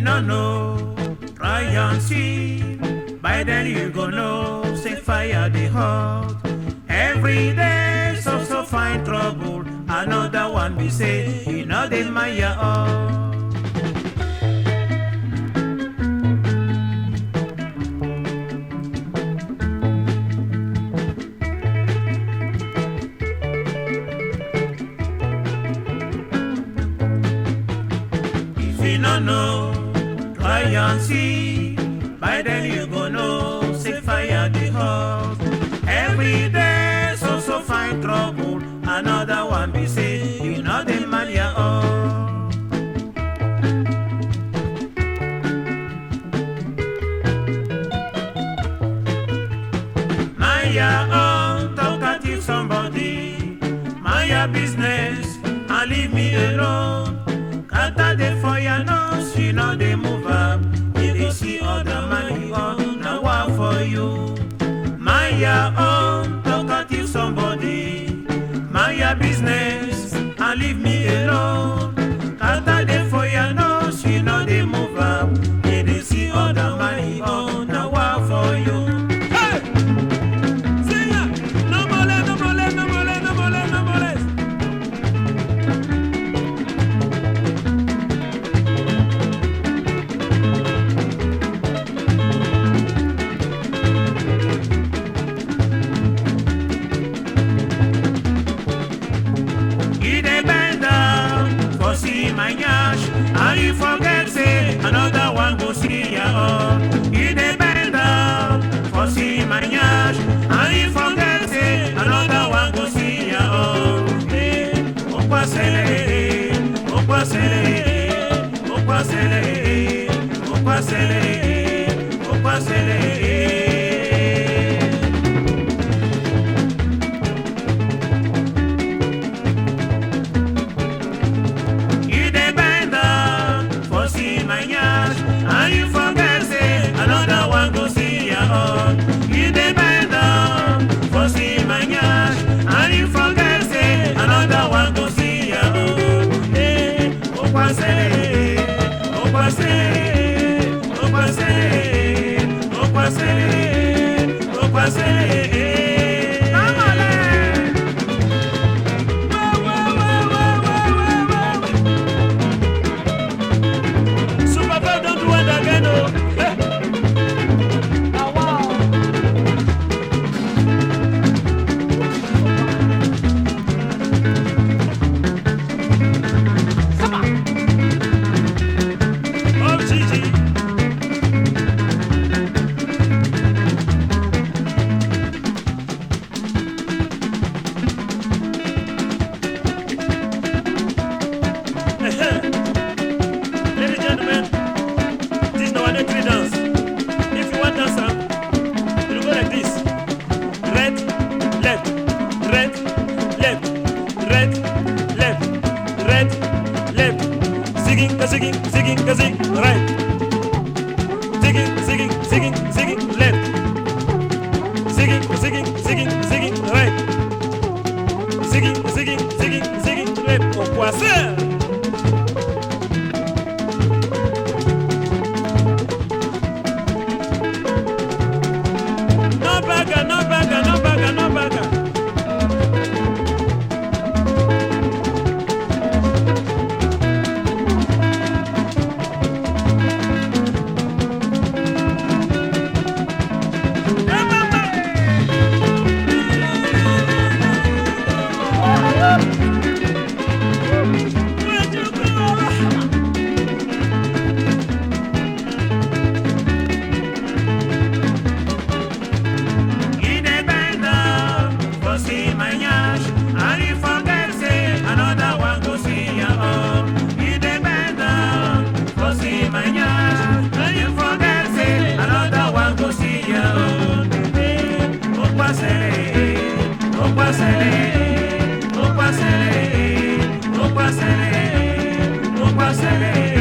don't know, try and see. By then you go know, say fire the hot. Every day, so so find trouble. Another one be say, you know the Maya oh. You no know, try and see. By then you go know, say fire the hot. Every day, so so find trouble. Another one be say, you know the man ya oh. Maya own talkative somebody. Maya business you forget say another one go see ya oh. You dey bend for see my nyash, and you forget say another one go see ya oh. Eh, okwasele, okwasele, okwasele, okwasele, okwasele. okwase okwase okwase. zigin zig right zigin zigin zigin zigin left zigin zigin zigin zigin right zigin zigin zigin zigin left au poisson. Okwasele, okwasele, okwasele, okwasele, okwasele.